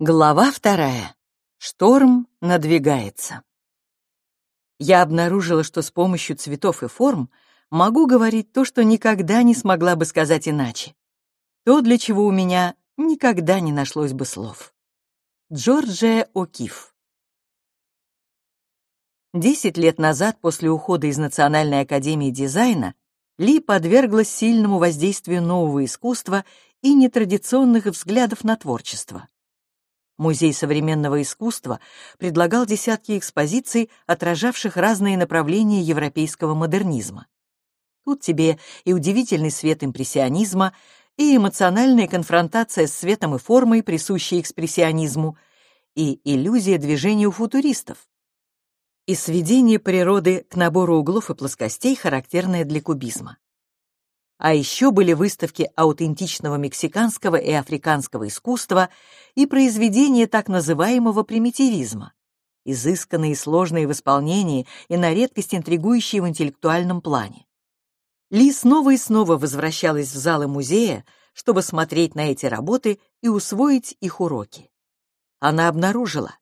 Глава вторая. Шторм надвигается. Я обнаружила, что с помощью цветов и форм могу говорить то, что никогда не смогла бы сказать иначе. То, для чего у меня никогда не нашлось бы слов. Джорджия О'Кифф. Десять лет назад, после ухода из Национальной академии дизайна, Ли подверглась сильному воздействию нового искусства и нетрадиционных взглядов на творчество. Музей современного искусства предлагал десятки экспозиций, отражавших разные направления европейского модернизма. Тут тебе и удивительный свет импрессионизма, и эмоциональная конфронтация с светом и формой, присущей экспрессионизму, и иллюзия движения у футуристов, и сведение природы к набору углов и плоскостей, характерное для кубизма. А еще были выставки аутентичного мексиканского и африканского искусства и произведения так называемого примитивизма, изысканные и сложные в исполнении и на редкость интригующие в интеллектуальном плане. Ли снова и снова возвращалась в залы музея, чтобы смотреть на эти работы и усвоить их уроки. Она обнаружила,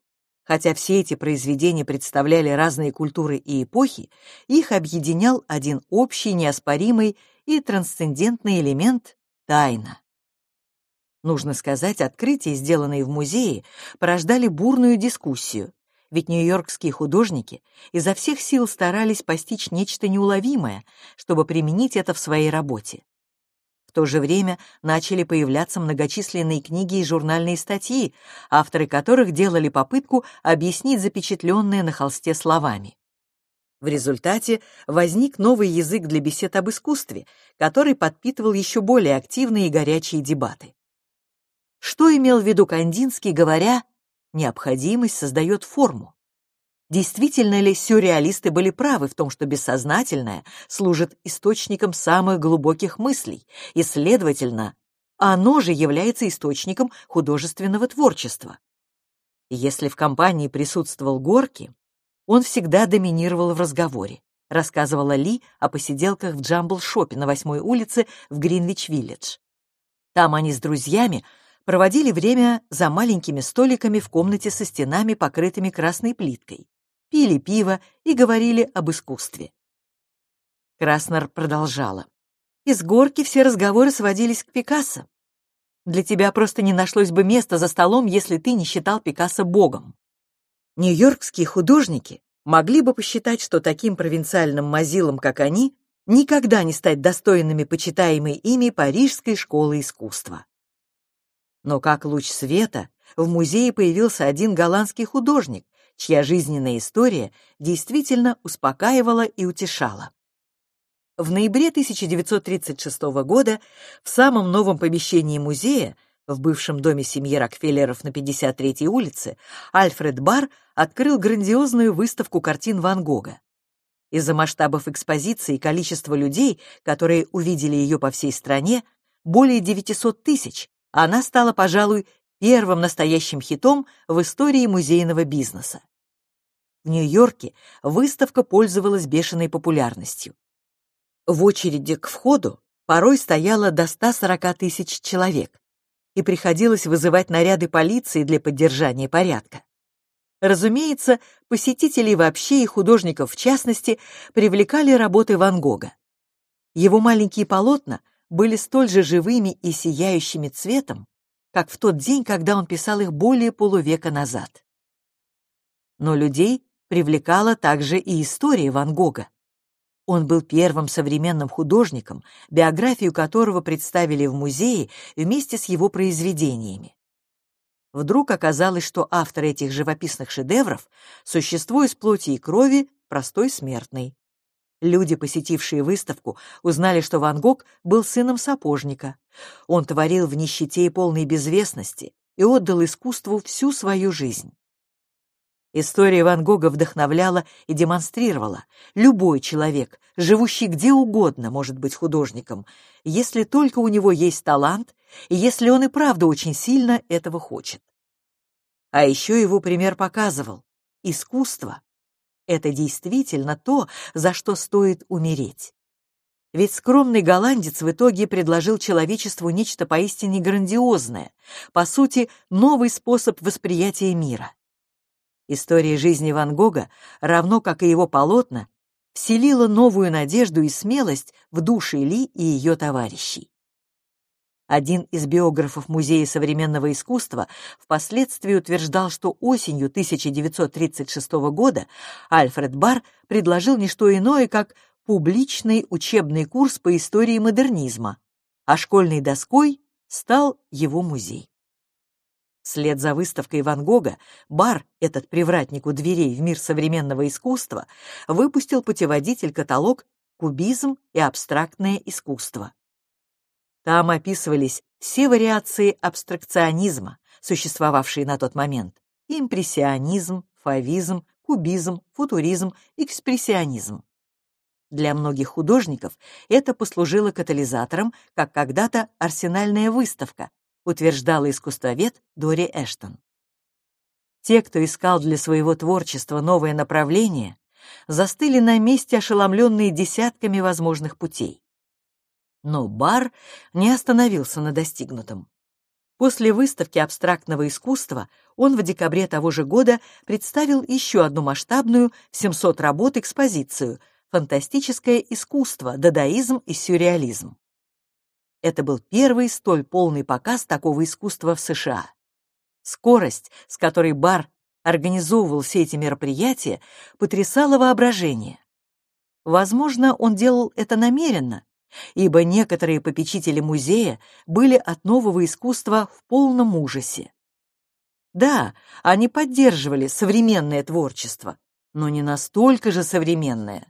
хотя все эти произведения представляли разные культуры и эпохи, их объединял один общий, неоспоримый и трансцендентный элемент — тайна. Нужно сказать, открытия, сделанные в музее, порождали бурную дискуссию, ведь нью-йоркские художники изо всех сил старались постичь нечто неуловимое, чтобы применить это в своей работе. В то же время начали появляться многочисленные книги и журнальные статьи, авторы которых делали попытку объяснить запечатленное на холсте словами. В результате возник новый язык для бесед об искусстве, который подпитывал еще более активные и горячие дебаты. Что имел в виду Кандинский, говоря «необходимость создает форму»? Действительно ли сюрреалисты были правы в том, что бессознательное служит источником самых глубоких мыслей, и, следовательно, оно же является источником художественного творчества? Если в компании присутствовал Горки, он всегда доминировал в разговоре, рассказывала Ли о посиделках в Джамбл-шопе на восьмой улице в Гринвич-Виллидж. Там они с друзьями проводили время за маленькими столиками в комнате со стенами, покрытыми красной плиткой, пили пиво и говорили об искусстве. Краснер продолжала. Из горки все разговоры сводились к Пикассо. Для тебя просто не нашлось бы места за столом, если ты не считал Пикассо богом. Нью-Йоркские художники могли бы посчитать, что таким провинциальным мазилам, как они, никогда не стать достойными почитаемой ими Парижской школы искусства. Но как луч света в музее появился один голландский художник, чья жизненная история действительно успокаивала и утешала. В ноябре 1936 года в самом новом помещении музея в бывшем доме семьи Рокфеллеров на 53-й улице Альфред Бар открыл грандиозную выставку картин Ван Гога. Из-за масштабов экспозиции и количества людей, которые увидели ее по всей стране, более 900 тысяч, она стала, пожалуй, первым настоящим хитом в истории музейного бизнеса. В Нью-Йорке выставка пользовалась бешеной популярностью. В очереди к входу порой стояло до 140 тысяч человек, и приходилось вызывать наряды полиции для поддержания порядка. Разумеется, посетителей вообще и художников в частности привлекали работы Ван Гога. Его маленькие полотна были столь же живыми и сияющими цветом, как в тот день, когда он писал их более полувека назад. Но людей привлекала также и история Ван Гога. Он был первым современным художником, биографию которого представили в музее вместе с его произведениями. Вдруг оказалось, что автор этих живописных шедевров — существо из плоти и крови, простой смертный. Люди, посетившие выставку, узнали, что Ван Гог был сыном сапожника. Он творил в нищете и полной безвестности и отдал искусству всю свою жизнь. История Ван Гога вдохновляла и демонстрировала. Любой человек, живущий где угодно, может быть художником, если только у него есть талант и если он и правда очень сильно этого хочет. А еще его пример показывал. Искусство — это действительно то, за что стоит умереть. Ведь скромный голландец в итоге предложил человечеству нечто поистине грандиозное, по сути, новый способ восприятия мира. История жизни Ван Гога, равно как и его полотна, вселила новую надежду и смелость в души Ли и ее товарищей. Один из биографов Музея современного искусства впоследствии утверждал, что осенью 1936 года Альфред Бар предложил не что иное, как публичный учебный курс по истории модернизма, а школьной доской стал его музей. Вслед за выставкой Ван Гога Бар, этот привратник у дверей в мир современного искусства, выпустил путеводитель-каталог «Кубизм и абстрактное искусство». Там описывались все вариации абстракционизма, существовавшие на тот момент. Импрессионизм, фавизм, кубизм, футуризм, экспрессионизм. Для многих художников это послужило катализатором, как когда-то арсенальная выставка, утверждала искусствовед Дори Эштон. Те, кто искал для своего творчества новое направление, застыли на месте, ошеломленные десятками возможных путей. Но Бар не остановился на достигнутом. После выставки абстрактного искусства он в декабре того же года представил еще одну масштабную 700 работ экспозицию «Фантастическое искусство, дадаизм и сюрреализм». Это был первый столь полный показ такого искусства в США. Скорость, с которой Бар организовывал все эти мероприятия, потрясала воображение. Возможно, он делал это намеренно, ибо некоторые попечители музея были от нового искусства в полном ужасе. Да, они поддерживали современное творчество, но не настолько же современное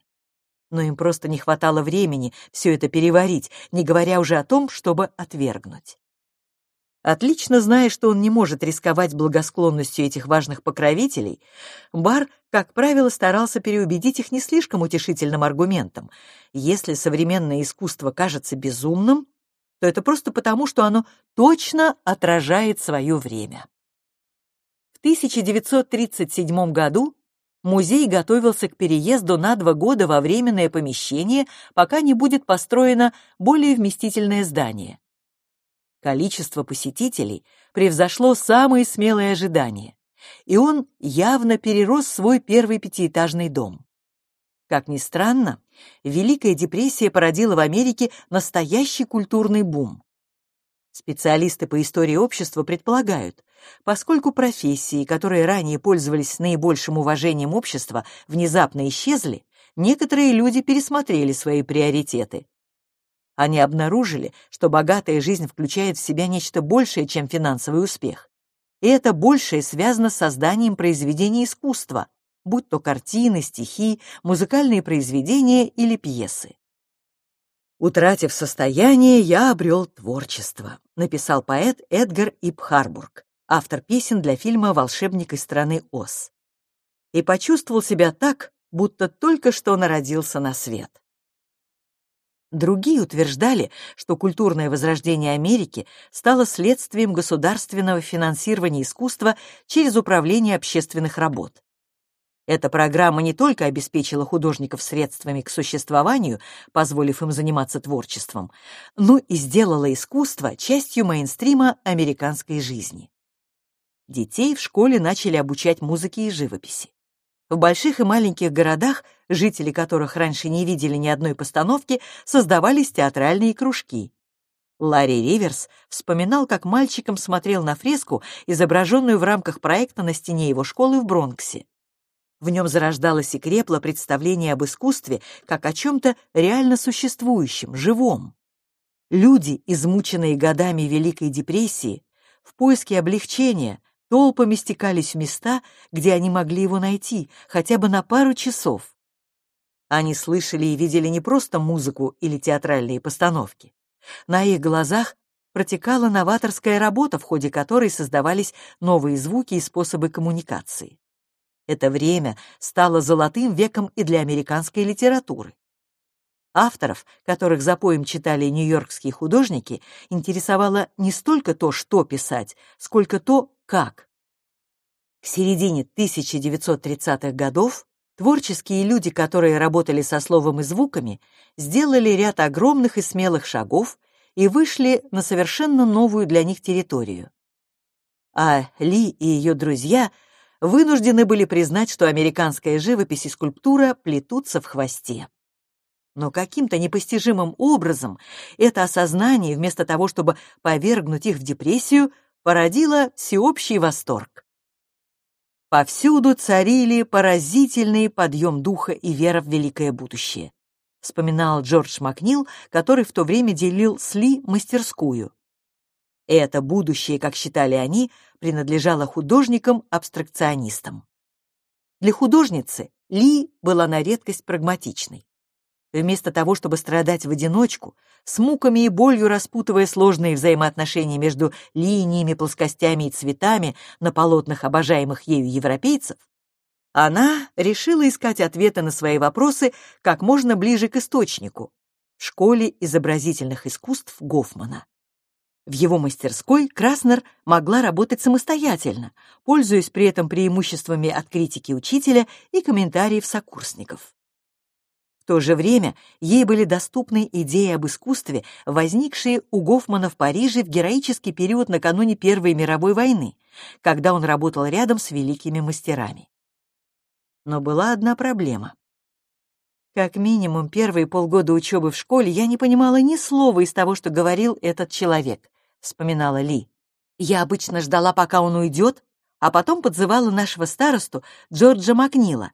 но им просто не хватало времени все это переварить, не говоря уже о том, чтобы отвергнуть. Отлично зная, что он не может рисковать благосклонностью этих важных покровителей, Бар, как правило, старался переубедить их не слишком утешительным аргументом. Если современное искусство кажется безумным, то это просто потому, что оно точно отражает свое время. В 1937 году музей готовился к переезду на два года во временное помещение, пока не будет построено более вместительное здание. Количество посетителей превзошло самые смелые ожидания, и он явно перерос свой первый пятиэтажный дом. Как ни странно, Великая депрессия породила в Америке настоящий культурный бум. Специалисты по истории общества предполагают, поскольку профессии, которые ранее пользовались наибольшим уважением общества, внезапно исчезли, некоторые люди пересмотрели свои приоритеты. Они обнаружили, что богатая жизнь включает в себя нечто большее, чем финансовый успех. И это большее связано с созданием произведений искусства, будь то картины, стихи, музыкальные произведения или пьесы. «Утратив состояние, я обрел творчество», написал поэт Эдгар Ип Харбург, автор песен для фильма «Волшебник из страны Оз». И почувствовал себя так, будто только что народился на свет. Другие утверждали, что культурное возрождение Америки стало следствием государственного финансирования искусства через управление общественных работ. Эта программа не только обеспечила художников средствами к существованию, позволив им заниматься творчеством, но и сделала искусство частью мейнстрима американской жизни. Детей в школе начали обучать музыке и живописи. В больших и маленьких городах, жители которых раньше не видели ни одной постановки, создавались театральные кружки. Ларри Риверс вспоминал, как мальчиком смотрел на фреску, изображенную в рамках проекта на стене его школы в Бронксе. В нем зарождалось и крепло представление об искусстве как о чем-то реально существующем, живом. Люди, измученные годами Великой депрессии, в поиске облегчения толпами стекались в места, где они могли его найти, хотя бы на пару часов. Они слышали и видели не просто музыку или театральные постановки. На их глазах протекала новаторская работа, в ходе которой создавались новые звуки и способы коммуникации. Это время стало золотым веком и для американской литературы. Авторов, которых за поем читали нью-йоркские художники, интересовало не столько то, что писать, сколько то, как. К середине 1930-х годов Творческие люди, которые работали со словом и звуками, сделали ряд огромных и смелых шагов и вышли на совершенно новую для них территорию. А Ли и ее друзья вынуждены были признать, что американская живопись и скульптура плетутся в хвосте. Но каким-то непостижимым образом это осознание, вместо того, чтобы повергнуть их в депрессию, породило всеобщий восторг. Повсюду царили поразительный подъем духа и вера в великое будущее. Вспоминал Джордж Макнил, который в то время делил с Ли мастерскую. Это будущее, как считали они, принадлежало художникам-абстракционистам. Для художницы Ли была на редкость прагматичной. Вместо того, чтобы страдать в одиночку, с муками и болью распутывая сложные взаимоотношения между линиями, плоскостями и цветами на полотнах обожаемых ею европейцев, она решила искать ответы на свои вопросы как можно ближе к источнику в школе изобразительных искусств Гофмана. В его мастерской Краснер могла работать самостоятельно, пользуясь при этом преимуществами от критики учителя и комментариев сокурсников. То же время ей были доступны идеи об искусстве, возникшие у Гофмана в Париже в героический период накануне Первой мировой войны, когда он работал рядом с великими мастерами. Но была одна проблема. Как минимум первые полгода учебы в школе я не понимала ни слова из того, что говорил этот человек, вспоминала Ли. Я обычно ждала, пока он уйдет, а потом подзывала нашего старосту Джорджа Макнила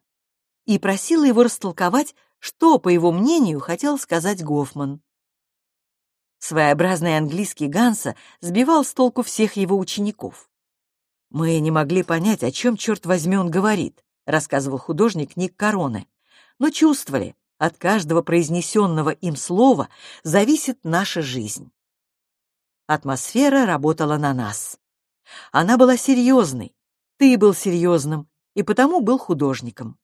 и просила его растолковать, что, по его мнению, хотел сказать Гофман. Своеобразный английский Ганса сбивал с толку всех его учеников. «Мы не могли понять, о чем, черт возьми, он говорит», рассказывал художник Ник Короне, но чувствовали, от каждого произнесенного им слова зависит наша жизнь. Атмосфера работала на нас. Она была серьезной, ты был серьезным, и потому был художником.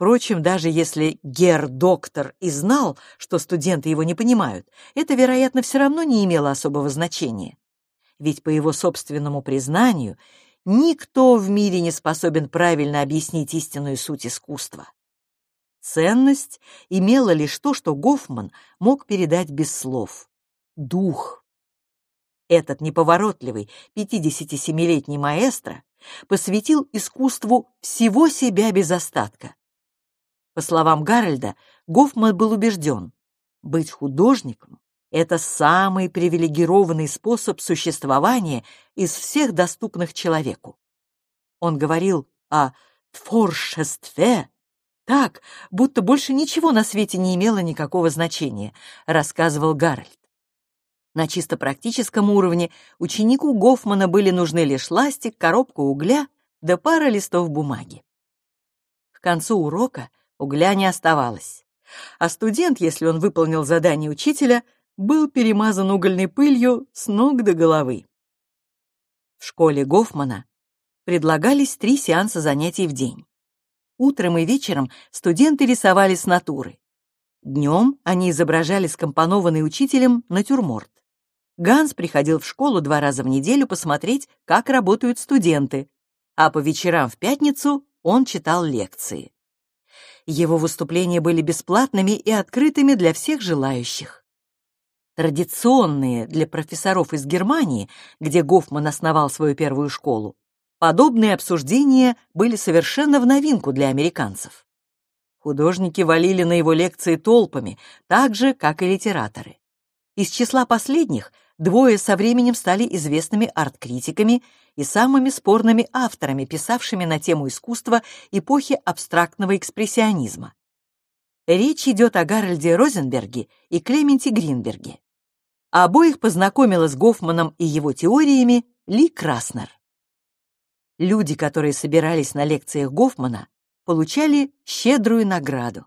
Впрочем, даже если гер-доктор и знал, что студенты его не понимают, это, вероятно, все равно не имело особого значения. Ведь по его собственному признанию, никто в мире не способен правильно объяснить истинную суть искусства. Ценность имела лишь то, что Гофман мог передать без слов — дух. Этот неповоротливый 57-летний маэстро посвятил искусству всего себя без остатка по словам Гарольда, Гофман был убежден, быть художником — это самый привилегированный способ существования из всех доступных человеку. Он говорил о творчестве так, будто больше ничего на свете не имело никакого значения, рассказывал Гарольд. На чисто практическом уровне ученику Гофмана были нужны лишь ластик, коробка угля да пара листов бумаги. К концу урока Угля не оставалось. А студент, если он выполнил задание учителя, был перемазан угольной пылью с ног до головы. В школе Гофмана предлагались три сеанса занятий в день. Утром и вечером студенты рисовали с натуры. Днем они изображали скомпонованный учителем натюрморт. Ганс приходил в школу два раза в неделю посмотреть, как работают студенты, а по вечерам в пятницу он читал лекции. Его выступления были бесплатными и открытыми для всех желающих. Традиционные для профессоров из Германии, где Гофман основал свою первую школу, подобные обсуждения были совершенно в новинку для американцев. Художники валили на его лекции толпами, так же, как и литераторы. Из числа последних двое со временем стали известными арт-критиками и самыми спорными авторами, писавшими на тему искусства эпохи абстрактного экспрессионизма. Речь идет о Гарольде Розенберге и Клементе Гринберге. Обоих познакомила с Гофманом и его теориями Ли Краснер. Люди, которые собирались на лекциях Гофмана, получали щедрую награду.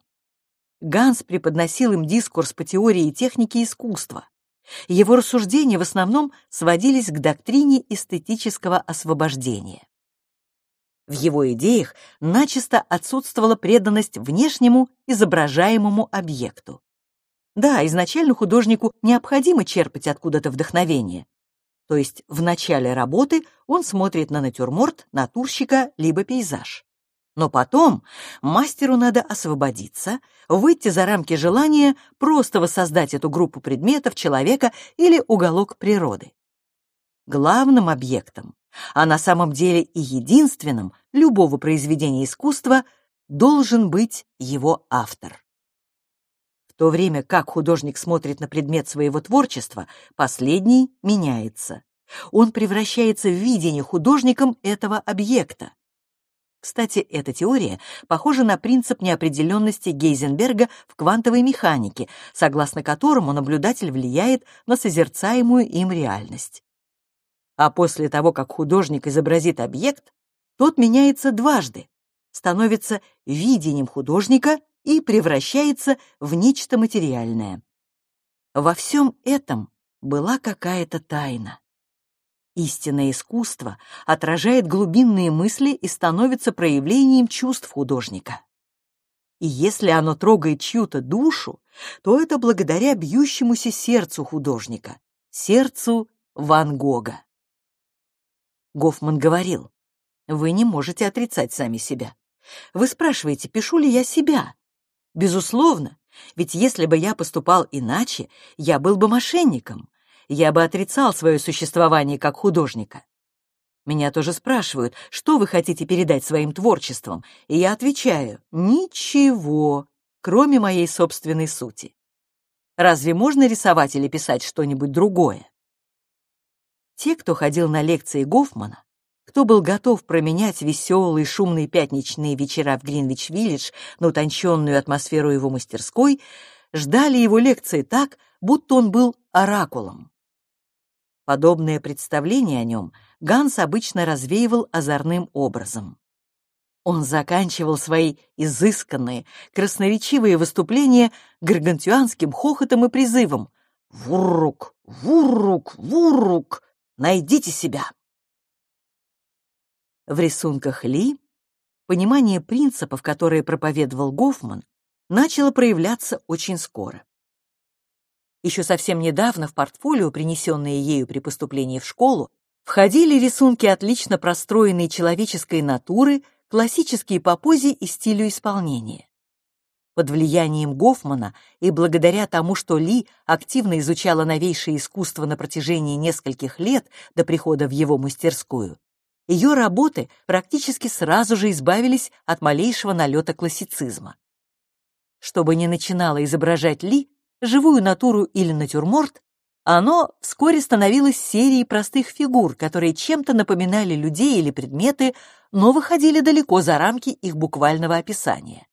Ганс преподносил им дискурс по теории и технике искусства. Его рассуждения в основном сводились к доктрине эстетического освобождения. В его идеях начисто отсутствовала преданность внешнему изображаемому объекту. Да, изначально художнику необходимо черпать откуда-то вдохновение. То есть в начале работы он смотрит на натюрморт, натурщика, либо пейзаж. Но потом мастеру надо освободиться, выйти за рамки желания просто воссоздать эту группу предметов, человека или уголок природы. Главным объектом, а на самом деле и единственным любого произведения искусства должен быть его автор. В то время как художник смотрит на предмет своего творчества, последний меняется. Он превращается в видение художником этого объекта. Кстати, эта теория похожа на принцип неопределенности Гейзенберга в квантовой механике, согласно которому наблюдатель влияет на созерцаемую им реальность. А после того, как художник изобразит объект, тот меняется дважды, становится видением художника и превращается в нечто материальное. Во всем этом была какая-то тайна. Истинное искусство отражает глубинные мысли и становится проявлением чувств художника. И если оно трогает чью-то душу, то это благодаря бьющемуся сердцу художника, сердцу Ван Гога. Гофман говорил, «Вы не можете отрицать сами себя. Вы спрашиваете, пишу ли я себя? Безусловно, ведь если бы я поступал иначе, я был бы мошенником я бы отрицал свое существование как художника. Меня тоже спрашивают, что вы хотите передать своим творчеством, и я отвечаю — ничего, кроме моей собственной сути. Разве можно рисовать или писать что-нибудь другое? Те, кто ходил на лекции Гофмана, кто был готов променять веселые шумные пятничные вечера в Гринвич-Виллидж на утонченную атмосферу его мастерской, ждали его лекции так, будто он был оракулом. Подобное представление о нем Ганс обычно развеивал озорным образом. Он заканчивал свои изысканные, красноречивые выступления гаргантюанским хохотом и призывом «Вуррук! Вуррук! Вуррук! Найдите себя!» В рисунках Ли понимание принципов, которые проповедовал Гофман, начало проявляться очень скоро. Еще совсем недавно в портфолио, принесенные ею при поступлении в школу, входили рисунки отлично простроенной человеческой натуры, классические по позе и стилю исполнения. Под влиянием Гофмана и благодаря тому, что Ли активно изучала новейшее искусство на протяжении нескольких лет до прихода в его мастерскую, ее работы практически сразу же избавились от малейшего налета классицизма. Чтобы не начинала изображать Ли, живую натуру или натюрморт, оно вскоре становилось серией простых фигур, которые чем-то напоминали людей или предметы, но выходили далеко за рамки их буквального описания.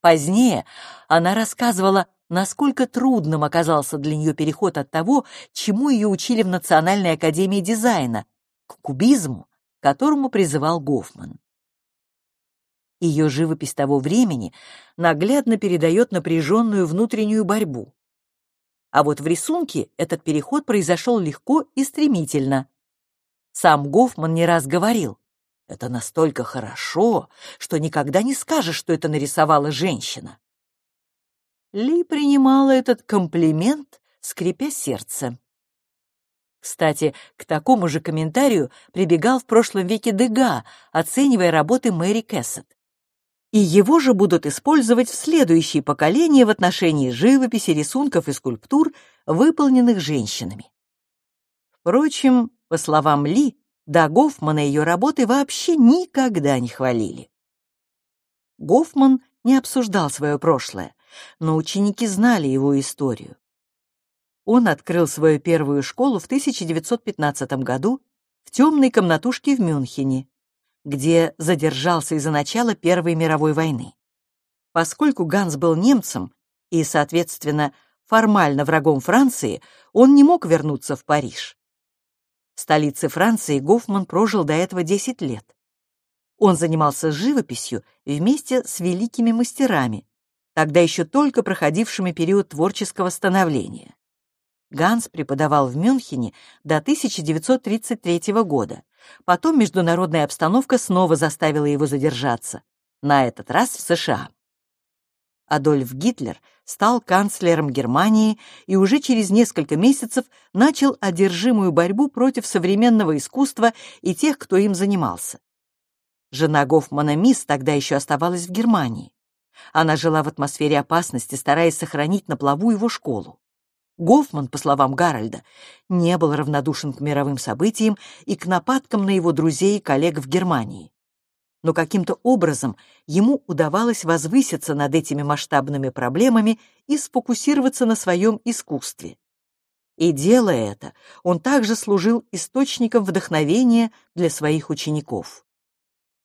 Позднее она рассказывала, насколько трудным оказался для нее переход от того, чему ее учили в Национальной академии дизайна, к кубизму, которому призывал Гофман. Ее живопись того времени наглядно передает напряженную внутреннюю борьбу. А вот в рисунке этот переход произошел легко и стремительно. Сам Гофман не раз говорил, это настолько хорошо, что никогда не скажешь, что это нарисовала женщина. Ли принимала этот комплимент, скрипя сердце. Кстати, к такому же комментарию прибегал в прошлом веке Дега, оценивая работы Мэри Кэссет и его же будут использовать в следующие поколения в отношении живописи, рисунков и скульптур, выполненных женщинами. Впрочем, по словам Ли, до Гофмана ее работы вообще никогда не хвалили. Гофман не обсуждал свое прошлое, но ученики знали его историю. Он открыл свою первую школу в 1915 году в темной комнатушке в Мюнхене, где задержался из-за начала Первой мировой войны. Поскольку Ганс был немцем и, соответственно, формально врагом Франции, он не мог вернуться в Париж. В столице Франции Гофман прожил до этого 10 лет. Он занимался живописью вместе с великими мастерами, тогда еще только проходившими период творческого становления. Ганс преподавал в Мюнхене до 1933 года. Потом международная обстановка снова заставила его задержаться, на этот раз в США. Адольф Гитлер стал канцлером Германии и уже через несколько месяцев начал одержимую борьбу против современного искусства и тех, кто им занимался. Жена Гофмана Мисс тогда еще оставалась в Германии. Она жила в атмосфере опасности, стараясь сохранить на плаву его школу. Гофман, по словам Гарольда, не был равнодушен к мировым событиям и к нападкам на его друзей и коллег в Германии. Но каким-то образом ему удавалось возвыситься над этими масштабными проблемами и сфокусироваться на своем искусстве. И делая это, он также служил источником вдохновения для своих учеников.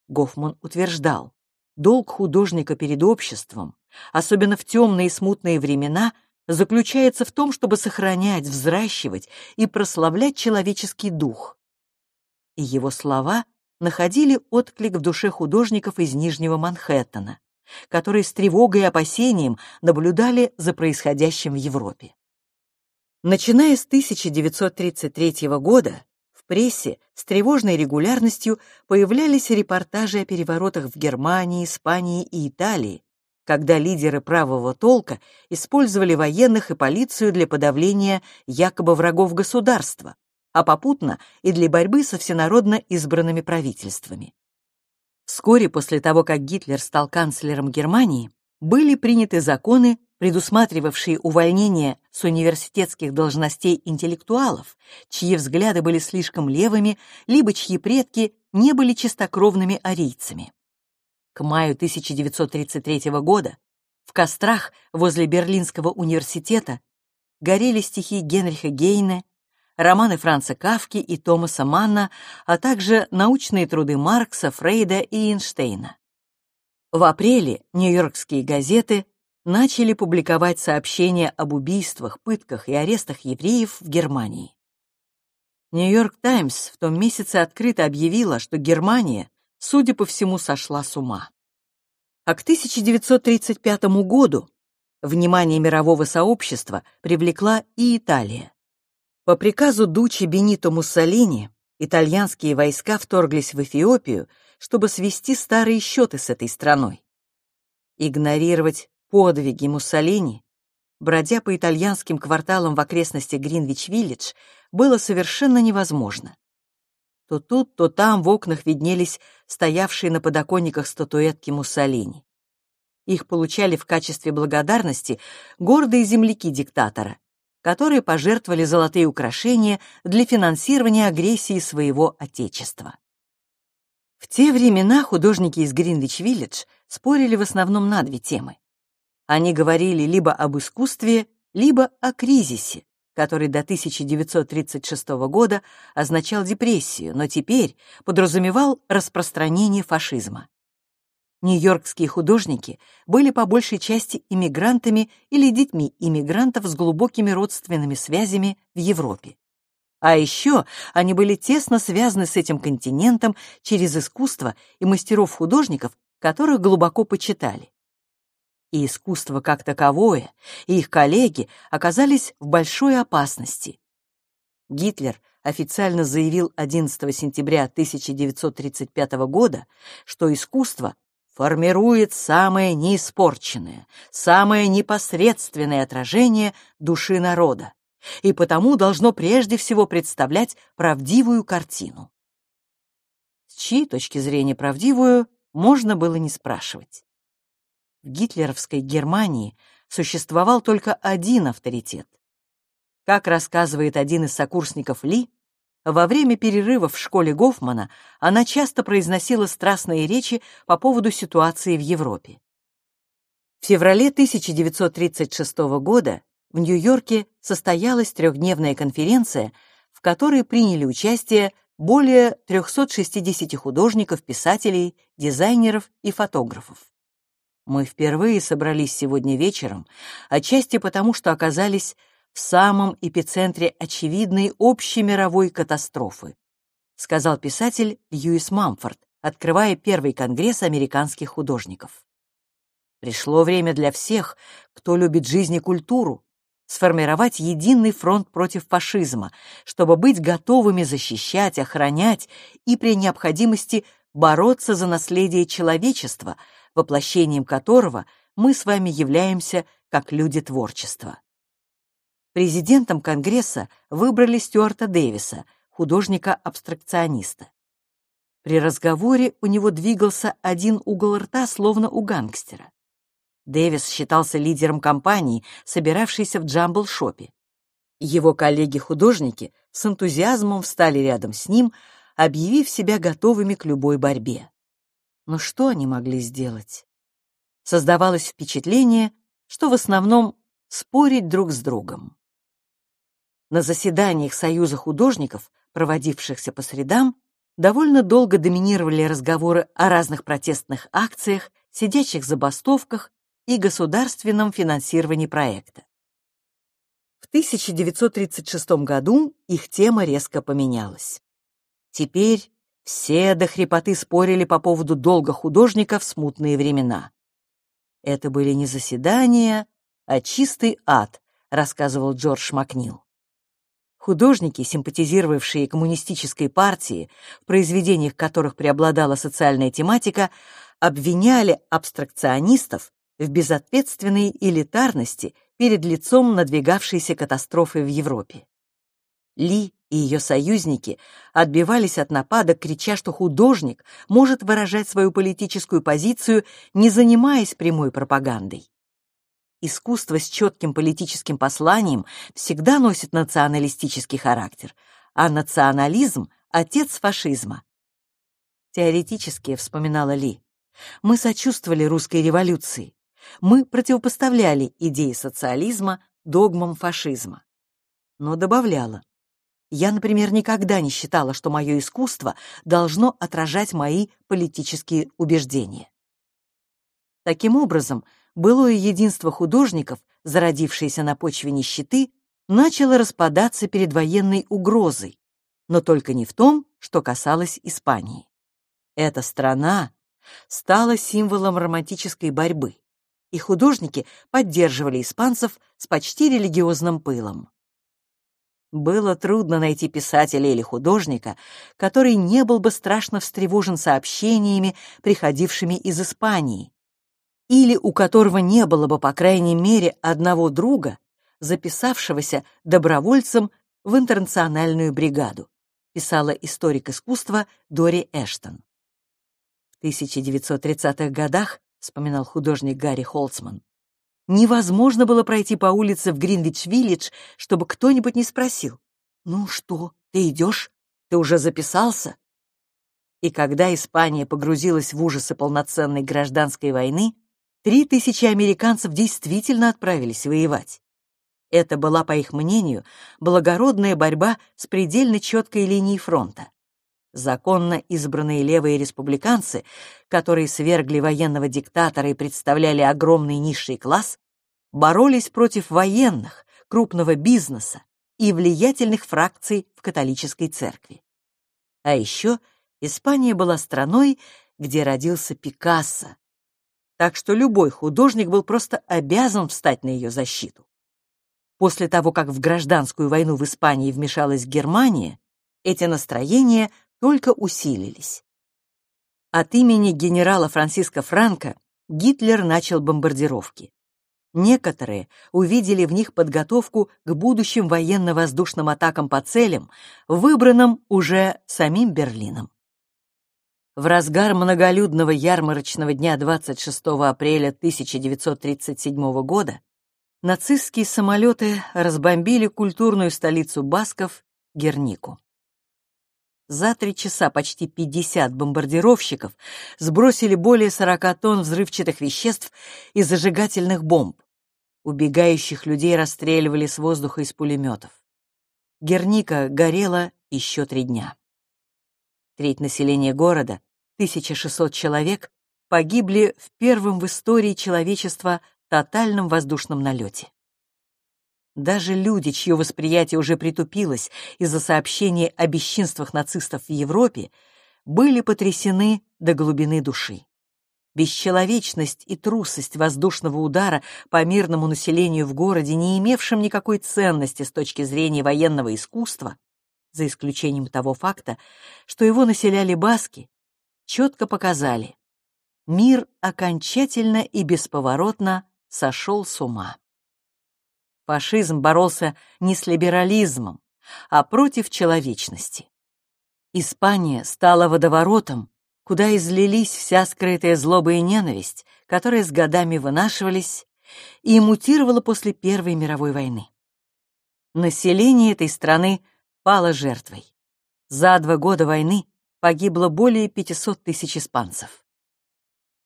Гофман утверждал, долг художника перед обществом, особенно в темные и смутные времена, заключается в том, чтобы сохранять, взращивать и прославлять человеческий дух. И его слова находили отклик в душе художников из Нижнего Манхэттена, которые с тревогой и опасением наблюдали за происходящим в Европе. Начиная с 1933 года в прессе с тревожной регулярностью появлялись репортажи о переворотах в Германии, Испании и Италии, когда лидеры правого толка использовали военных и полицию для подавления якобы врагов государства, а попутно и для борьбы со всенародно избранными правительствами. Вскоре после того, как Гитлер стал канцлером Германии, были приняты законы, предусматривавшие увольнение с университетских должностей интеллектуалов, чьи взгляды были слишком левыми, либо чьи предки не были чистокровными арийцами. К маю 1933 года в кострах возле Берлинского университета горели стихи Генриха Гейне, романы Франца Кавки и Томаса Манна, а также научные труды Маркса, Фрейда и Эйнштейна. В апреле нью-йоркские газеты начали публиковать сообщения об убийствах, пытках и арестах евреев в Германии. Нью-Йорк Таймс в том месяце открыто объявила, что Германия судя по всему, сошла с ума. А к 1935 году внимание мирового сообщества привлекла и Италия. По приказу Дучи Бенито Муссолини итальянские войска вторглись в Эфиопию, чтобы свести старые счеты с этой страной. Игнорировать подвиги Муссолини, бродя по итальянским кварталам в окрестности Гринвич-Виллидж, было совершенно невозможно. То тут, то там в окнах виднелись стоявшие на подоконниках статуэтки Муссолини. Их получали в качестве благодарности гордые земляки диктатора, которые пожертвовали золотые украшения для финансирования агрессии своего отечества. В те времена художники из Гринвич-Виллидж спорили в основном на две темы. Они говорили либо об искусстве, либо о кризисе, который до 1936 года означал депрессию, но теперь подразумевал распространение фашизма. Нью-Йоркские художники были по большей части иммигрантами или детьми иммигрантов с глубокими родственными связями в Европе. А еще они были тесно связаны с этим континентом через искусство и мастеров-художников, которых глубоко почитали и искусство как таковое, и их коллеги оказались в большой опасности. Гитлер официально заявил 11 сентября 1935 года, что искусство формирует самое неиспорченное, самое непосредственное отражение души народа, и потому должно прежде всего представлять правдивую картину. С чьей точки зрения правдивую, можно было не спрашивать. В гитлеровской Германии существовал только один авторитет. Как рассказывает один из сокурсников Ли, во время перерыва в школе Гофмана она часто произносила страстные речи по поводу ситуации в Европе. В феврале 1936 года в Нью-Йорке состоялась трехдневная конференция, в которой приняли участие более 360 художников, писателей, дизайнеров и фотографов. Мы впервые собрались сегодня вечером, отчасти потому, что оказались в самом эпицентре очевидной общемировой катастрофы, сказал писатель Льюис Мамфорд, открывая первый конгресс американских художников. Пришло время для всех, кто любит жизнь и культуру, сформировать единый фронт против фашизма, чтобы быть готовыми защищать, охранять и при необходимости бороться за наследие человечества — воплощением которого мы с вами являемся как люди творчества. Президентом Конгресса выбрали Стюарта Дэвиса, художника-абстракциониста. При разговоре у него двигался один угол рта, словно у гангстера. Дэвис считался лидером компании, собиравшейся в джамбл-шопе. Его коллеги-художники с энтузиазмом встали рядом с ним, объявив себя готовыми к любой борьбе. Но что они могли сделать? Создавалось впечатление, что в основном спорить друг с другом. На заседаниях Союза художников, проводившихся по средам, довольно долго доминировали разговоры о разных протестных акциях, сидячих забастовках и государственном финансировании проекта. В 1936 году их тема резко поменялась. Теперь все до хрипоты спорили по поводу долга художника в смутные времена. Это были не заседания, а чистый ад, рассказывал Джордж Макнил. Художники, симпатизировавшие коммунистической партии, в произведениях которых преобладала социальная тематика, обвиняли абстракционистов в безответственной элитарности перед лицом надвигавшейся катастрофы в Европе. Ли и ее союзники отбивались от нападок, крича, что художник может выражать свою политическую позицию, не занимаясь прямой пропагандой. Искусство с четким политическим посланием всегда носит националистический характер, а национализм — отец фашизма. Теоретически, вспоминала Ли, мы сочувствовали русской революции. Мы противопоставляли идеи социализма догмам фашизма. Но добавляла, я, например, никогда не считала, что мое искусство должно отражать мои политические убеждения. Таким образом, былое единство художников, зародившееся на почве нищеты, начало распадаться перед военной угрозой, но только не в том, что касалось Испании. Эта страна стала символом романтической борьбы, и художники поддерживали испанцев с почти религиозным пылом. Было трудно найти писателя или художника, который не был бы страшно встревожен сообщениями, приходившими из Испании, или у которого не было бы, по крайней мере, одного друга, записавшегося добровольцем в интернациональную бригаду, писала историк искусства Дори Эштон. В 1930-х годах, вспоминал художник Гарри Холцман, невозможно было пройти по улице в Гринвич-Виллидж, чтобы кто-нибудь не спросил, «Ну что, ты идешь? Ты уже записался?» И когда Испания погрузилась в ужасы полноценной гражданской войны, Три тысячи американцев действительно отправились воевать. Это была, по их мнению, благородная борьба с предельно четкой линией фронта. Законно избранные левые республиканцы, которые свергли военного диктатора и представляли огромный низший класс, боролись против военных, крупного бизнеса и влиятельных фракций в католической церкви. А еще Испания была страной, где родился Пикассо, так что любой художник был просто обязан встать на ее защиту. После того, как в гражданскую войну в Испании вмешалась Германия, эти настроения только усилились. От имени генерала Франциско Франко Гитлер начал бомбардировки. Некоторые увидели в них подготовку к будущим военно-воздушным атакам по целям, выбранным уже самим Берлином. В разгар многолюдного ярмарочного дня 26 апреля 1937 года нацистские самолеты разбомбили культурную столицу басков Гернику. За три часа почти 50 бомбардировщиков сбросили более 40 тонн взрывчатых веществ и зажигательных бомб. Убегающих людей расстреливали с воздуха из пулеметов. Герника горела еще три дня. Треть населения города, 1600 человек, погибли в первом в истории человечества тотальном воздушном налете. Даже люди, чье восприятие уже притупилось из-за сообщений о бесчинствах нацистов в Европе, были потрясены до глубины души. Бесчеловечность и трусость воздушного удара по мирному населению в городе, не имевшем никакой ценности с точки зрения военного искусства, за исключением того факта, что его населяли баски, четко показали, мир окончательно и бесповоротно сошел с ума. Фашизм боролся не с либерализмом, а против человечности. Испания стала водоворотом, куда излились вся скрытая злоба и ненависть, которые с годами вынашивались, и мутировала после Первой мировой войны. Население этой страны пало жертвой. За два года войны погибло более 500 тысяч испанцев.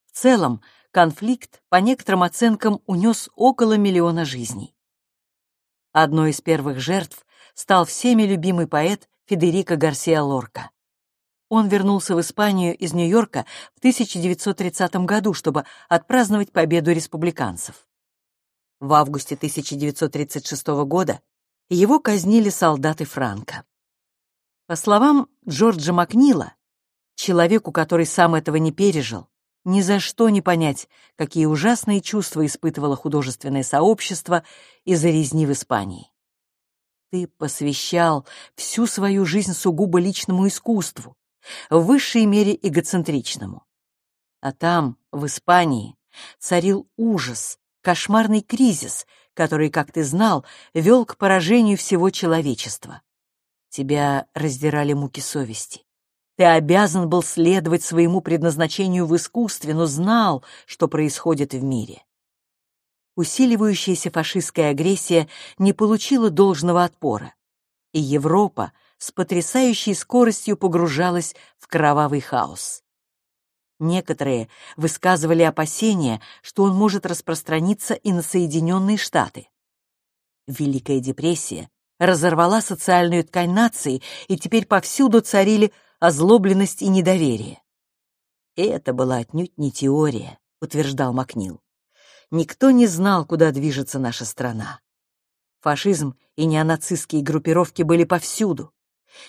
В целом, конфликт, по некоторым оценкам, унес около миллиона жизней. Одной из первых жертв стал всеми любимый поэт Федерико Гарсиа Лорка. Он вернулся в Испанию из Нью-Йорка в 1930 году, чтобы отпраздновать победу республиканцев. В августе 1936 года его казнили солдаты Франко. По словам Джорджа Макнила, человеку, который сам этого не пережил, ни за что не понять, какие ужасные чувства испытывало художественное сообщество из-за резни в Испании. Ты посвящал всю свою жизнь сугубо личному искусству, в высшей мере эгоцентричному. А там, в Испании, царил ужас, кошмарный кризис, который, как ты знал, вел к поражению всего человечества. Тебя раздирали муки совести. Ты обязан был следовать своему предназначению в искусстве, но знал, что происходит в мире. Усиливающаяся фашистская агрессия не получила должного отпора, и Европа с потрясающей скоростью погружалась в кровавый хаос. Некоторые высказывали опасения, что он может распространиться и на Соединенные Штаты. Великая депрессия разорвала социальную ткань нации, и теперь повсюду царили озлобленность и недоверие. это была отнюдь не теория, утверждал Макнил. Никто не знал, куда движется наша страна. Фашизм и неонацистские группировки были повсюду.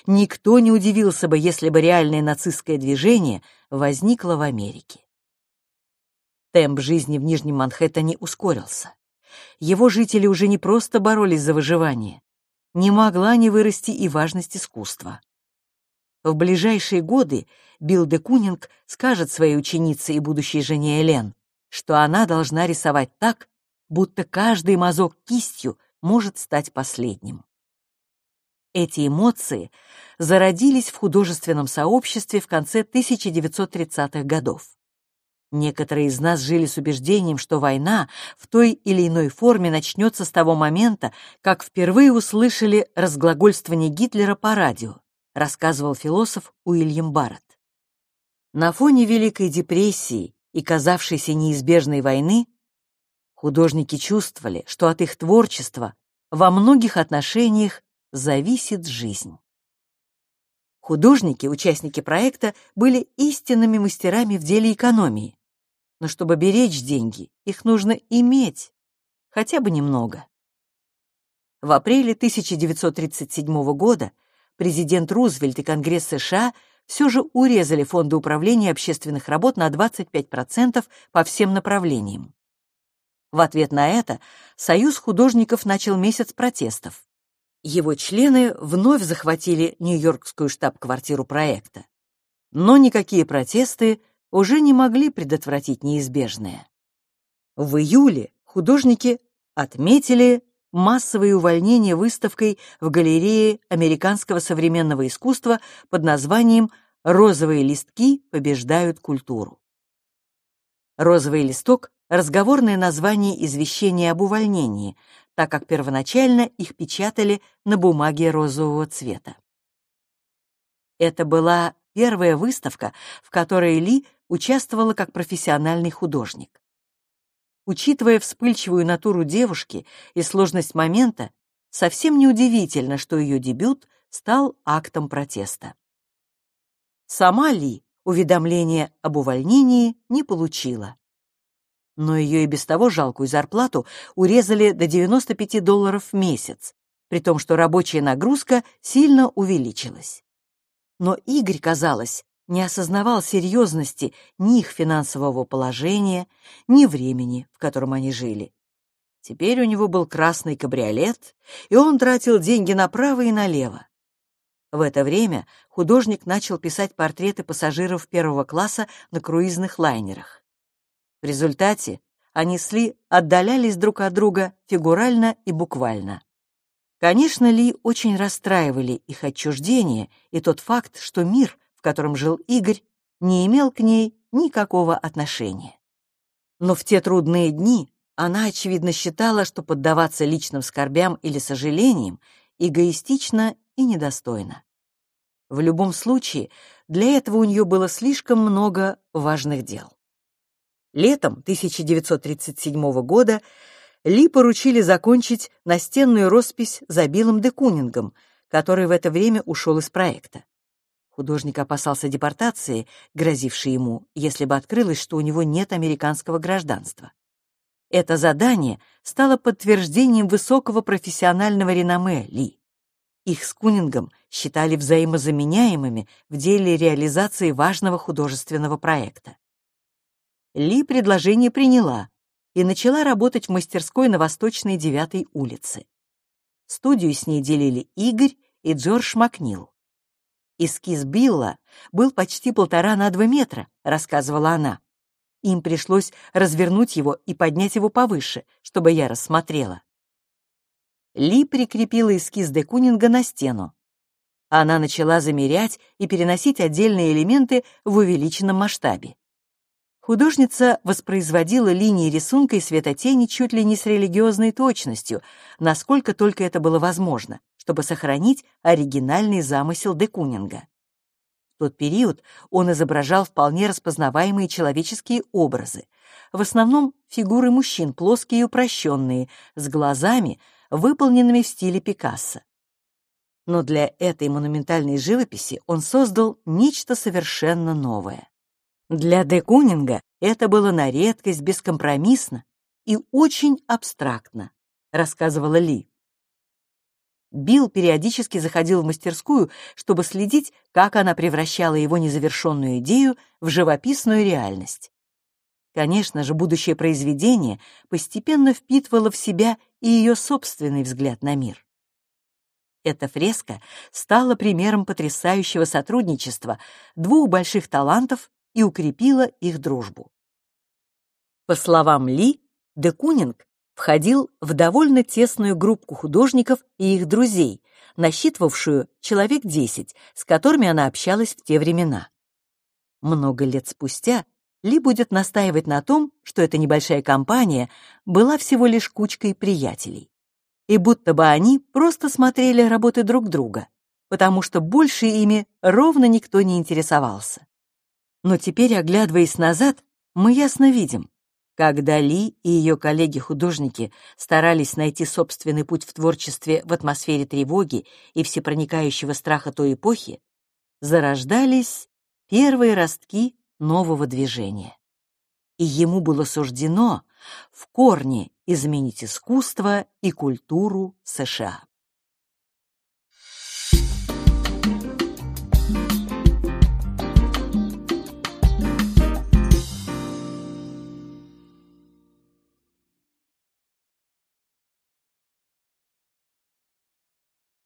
Никто не удивился бы, если бы реальное нацистское движение возникло в Америке. Темп жизни в Нижнем Манхэттене ускорился. Его жители уже не просто боролись за выживание, не могла не вырасти и важность искусства. В ближайшие годы Билл де Кунинг скажет своей ученице и будущей жене Элен, что она должна рисовать так, будто каждый мазок кистью может стать последним. Эти эмоции зародились в художественном сообществе в конце 1930-х годов. Некоторые из нас жили с убеждением, что война в той или иной форме начнется с того момента, как впервые услышали разглагольствование Гитлера по радио, рассказывал философ Уильям Барретт. На фоне Великой депрессии и казавшейся неизбежной войны художники чувствовали, что от их творчества во многих отношениях зависит жизнь. Художники, участники проекта, были истинными мастерами в деле экономии, но чтобы беречь деньги, их нужно иметь, хотя бы немного. В апреле 1937 года президент Рузвельт и Конгресс США все же урезали фонды управления общественных работ на 25% по всем направлениям. В ответ на это Союз художников начал месяц протестов. Его члены вновь захватили Нью-Йоркскую штаб-квартиру проекта. Но никакие протесты уже не могли предотвратить неизбежное. В июле художники отметили массовое увольнение выставкой в галерее американского современного искусства под названием «Розовые листки побеждают культуру». «Розовый листок» — разговорное название извещения об увольнении, так как первоначально их печатали на бумаге розового цвета. Это была первая выставка, в которой Ли участвовала как профессиональный художник. Учитывая вспыльчивую натуру девушки и сложность момента, совсем неудивительно, что ее дебют стал актом протеста. Сама Ли уведомление об увольнении не получила. Но ее и без того жалкую зарплату урезали до 95 долларов в месяц, при том, что рабочая нагрузка сильно увеличилась. Но Игорь, казалось, не осознавал серьезности ни их финансового положения, ни времени, в котором они жили. Теперь у него был красный кабриолет, и он тратил деньги направо и налево. В это время художник начал писать портреты пассажиров первого класса на круизных лайнерах. В результате они сли отдалялись друг от друга фигурально и буквально. Конечно, Ли очень расстраивали их отчуждение и тот факт, что мир, в котором жил Игорь, не имел к ней никакого отношения. Но в те трудные дни она, очевидно, считала, что поддаваться личным скорбям или сожалениям эгоистично и недостойно. В любом случае, для этого у нее было слишком много важных дел. Летом 1937 года ли поручили закончить настенную роспись за Биллом де Кунингом, который в это время ушел из проекта. Художник опасался депортации, грозившей ему, если бы открылось, что у него нет американского гражданства. Это задание стало подтверждением высокого профессионального реноме Ли. Их с Кунингом считали взаимозаменяемыми в деле реализации важного художественного проекта. Ли предложение приняла, и начала работать в мастерской на Восточной 9 улице. Студию с ней делили Игорь и Джордж Макнил. Эскиз Билла был почти полтора на два метра, рассказывала она. Им пришлось развернуть его и поднять его повыше, чтобы я рассмотрела. Ли прикрепила эскиз де Кунинга на стену. Она начала замерять и переносить отдельные элементы в увеличенном масштабе. Художница воспроизводила линии рисунка и светотени чуть ли не с религиозной точностью, насколько только это было возможно, чтобы сохранить оригинальный замысел де Кунинга. В тот период он изображал вполне распознаваемые человеческие образы, в основном фигуры мужчин, плоские и упрощенные, с глазами, выполненными в стиле Пикассо. Но для этой монументальной живописи он создал нечто совершенно новое. Для де Кунинга это было на редкость бескомпромиссно и очень абстрактно, рассказывала Ли. Билл периодически заходил в мастерскую, чтобы следить, как она превращала его незавершенную идею в живописную реальность. Конечно же, будущее произведение постепенно впитывало в себя и ее собственный взгляд на мир. Эта фреска стала примером потрясающего сотрудничества двух больших талантов и укрепила их дружбу. По словам Ли, де Кунинг входил в довольно тесную группу художников и их друзей, насчитывавшую человек десять, с которыми она общалась в те времена. Много лет спустя Ли будет настаивать на том, что эта небольшая компания была всего лишь кучкой приятелей. И будто бы они просто смотрели работы друг друга, потому что больше ими ровно никто не интересовался. Но теперь, оглядываясь назад, мы ясно видим, когда Ли и ее коллеги-художники старались найти собственный путь в творчестве в атмосфере тревоги и всепроникающего страха той эпохи, зарождались первые ростки нового движения. И ему было суждено в корне изменить искусство и культуру США.